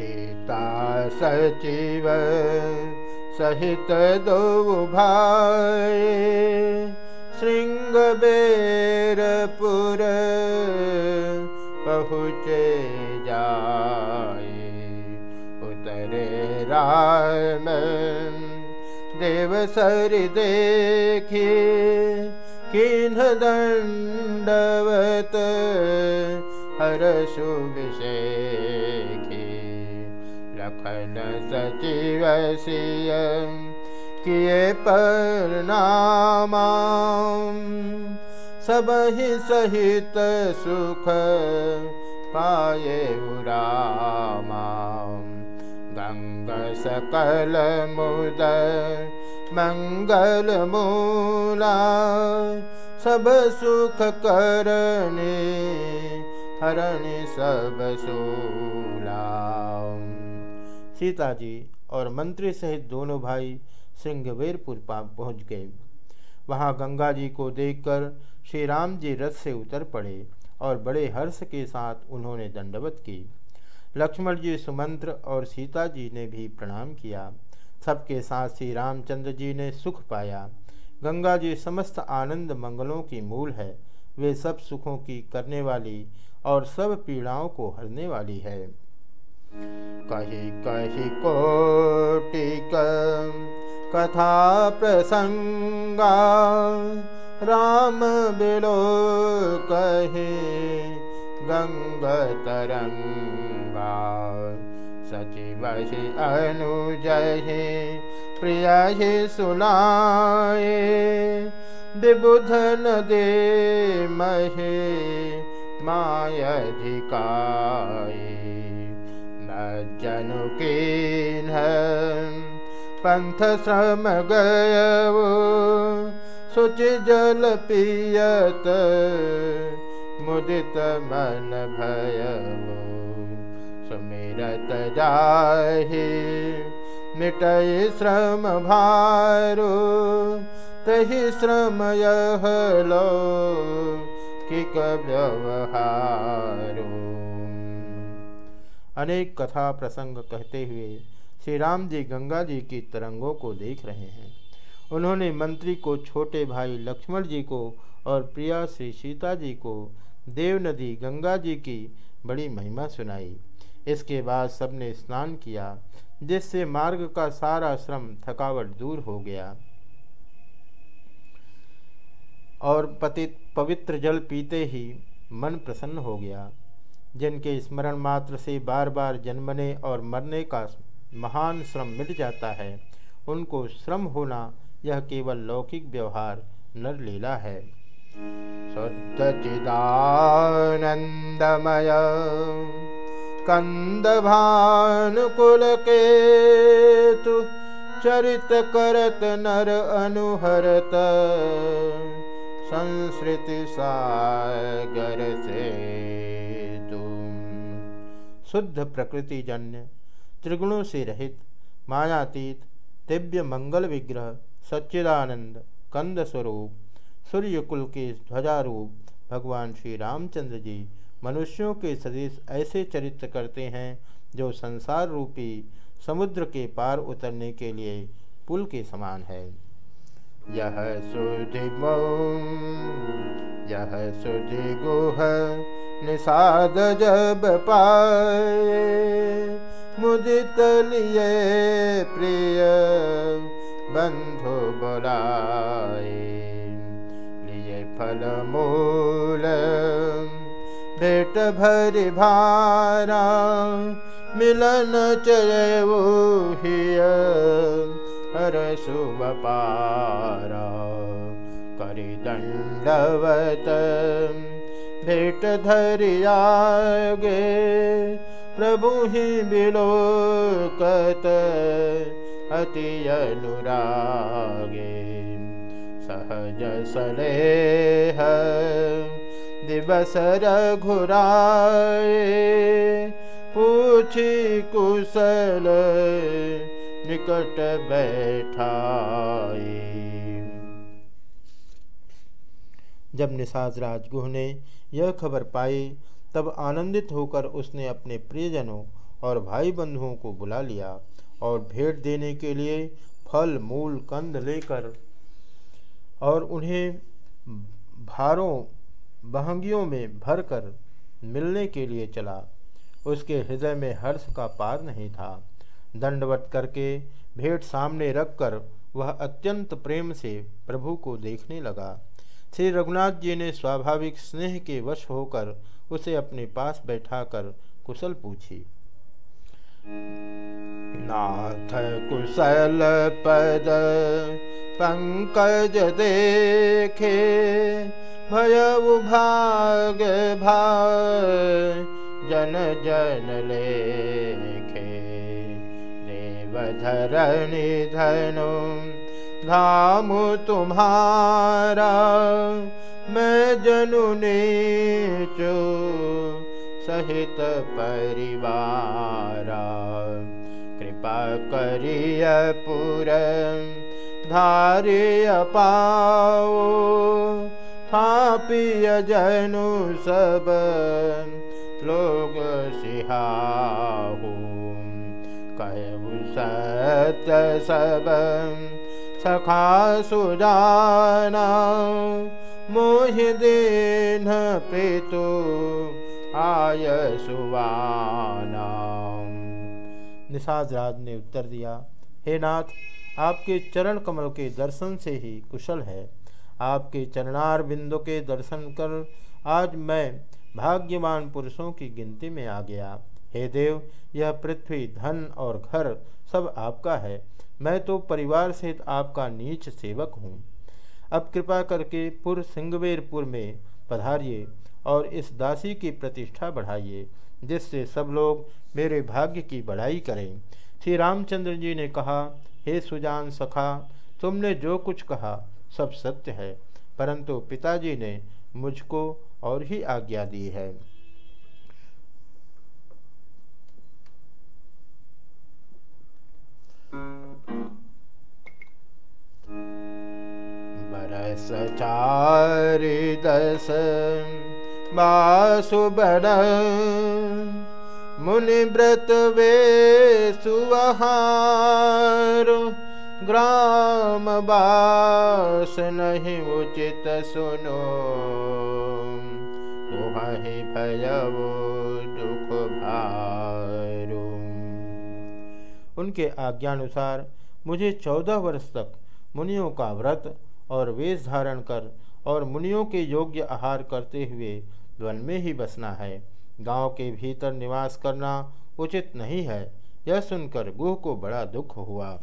सीता सचिव सहित दो भाई श्रृंग बेरपुर पहुँचे जाए उतरे राम देव सर देखी किन्ह दंडवत हर सुविशेखी लखन सचिव सिय किए परनामा सब ही सहित सुख पाए उरामा गंग सकल मुद मंगल मूला सब सुख करने हरणी सब सूला सीता जी और मंत्री सहित दोनों भाई सिंहवेरपुर पहुँच गए। वहाँ गंगा जी को देखकर श्री राम जी रथ से उतर पड़े और बड़े हर्ष के साथ उन्होंने दंडवत की। लक्ष्मण जी सुमंत्र और सीता जी ने भी प्रणाम किया। सबके साथ श्री रामचंद्र जी ने सुख पाया। गंगा जी समस्त आनंद मंगलों की मूल है। वे सब सुखों की करने वाली और सब पीड़ाओं को हरने वाली है। कहि कहि कोटिक कथा प्रसङ्गा राम बिलो रामविलोकही गङ्गा सचिवहि अनुजहे प्रियहि सुनाय विबुधन दे महे मायधिकाये न जनु पंथ श्रम गयवो सुचि जल पियत मुदित मन भय सुमिरत जाहि मिटय श्रम भारो। तहि श्रम यह लो कि व्यवहारो अनेक कथा प्रसंग कहते हुए श्री राम जी गंगा जी की तरंगों को देख रहे हैं। उन्होंने मंत्री को, छोटे भाई लक्ष्मण जी को और प्रिया श्री सीता जी को, देव नदी गंगा जी की बड़ी महिमा सुनाई। इसके बाद सबने स्नान किया, जिससे मार्ग का सारा श्रम थकावट दूर हो गया। और पतित पवित्र जल पीते ही मन प्रसन्न हो गया। जिनके स्मरण मात्र से बार बार जन्मने और मरने का महान श्रम मिट जाता है, उनको श्रम होना यह केवल लौकिक व्यवहार नर लीला है। कंद भानुकुल तु चरित करत नर अनुहरत संस्कृति सागर से। शुद्ध प्रकृति जन्य त्रिगुणों से रहित, मायातीत, दिव्य मंगल विग्रह, सच्चिदानंद, कंद स्वरूप, सूर्यकुल के ध्वजारूप, भगवान श्री रामचंद्र जी मनुष्यों के सदृश ऐसे चरित्र करते हैं, जो संसार रूपी समुद्र के पार उतरने के लिए पुल के समान है। यह सुधि यह सुधि गुह निषाद जब पाए मुदित लिए प्रिय बंधु बोलाए लिए फल मूल भेट भरि भारा मिलन चयऊ हिय हर शुभ पारा करि दंडवत भेट धरियागे प्रभु ही बिलोकत अति अनुरागे। सहज सलेह दिवस रघुराए पूछी कुशल निकट बैठाए जब निषाद राजगुह ने यह खबर पाई, तब आनंदित होकर उसने अपने प्रियजनों और भाई बंधुओं को बुला लिया और भेंट देने के लिए फल, मूल, कंद लेकर और उन्हें भारों, बहंगियों में भरकर मिलने के लिए चला। उसके हृदय में हर्ष का पार नहीं था। दंडवत करके भेंट सामने रखकर वह अत्यंत प्रेम से प्रभु को देखने लगा। श्री रघुनाथ जी ने स्वाभाविक स्नेह के वश होकर उसे अपने पास बैठाकर कुशल पूछी। नाथ कुशल पद पंकज देखे भय भाग भाग जन जन लेखे। देवधरणि धनु धाम तुम्हारा, मैं जनु नीचो सहित परिवारा। कृपा करिय पुर, धारिय पाओ, थापिय जनु सब, लोग सिहाहू कहु सत सब सखा सुजाना, मोह देन पितु आय सुवाना। निषाद राज ने उत्तर दिया, हे नाथ, आपके चरण कमल के दर्शन से ही कुशल है। आपके चरणार बिंदु के दर्शन कर आज मैं भाग्यवान पुरुषों की गिनती में आ गया। हे देव, यह पृथ्वी, धन और घर सब आपका है। मैं तो परिवार सहित आपका नीच सेवक हूँ। अब कृपा करके पुर सिंगवेरपुर में पधारिए और इस दासी की प्रतिष्ठा बढ़ाइए, जिससे सब लोग मेरे भाग्य की बढ़ाई करें। श्री रामचंद्र जी ने कहा, हे सुजान सखा, तुमने जो कुछ कहा, सब सत्य है, परंतु पिताजी ने मुझको और ही आज्ञा दी है। बरस चार दस बासुबन मुनि व्रत वे सुहार ग्राम बास नहीं उचित सुनो। वही भयवो दुख भारू। उनके आज्ञानुसार मुझे चौदह वर्ष तक मुनियों का व्रत और वेश धारण कर और मुनियों के योग्य आहार करते हुए वन में ही बसना है। गाँव के भीतर निवास करना उचित नहीं है। यह सुनकर गुह को बड़ा दुख हुआ।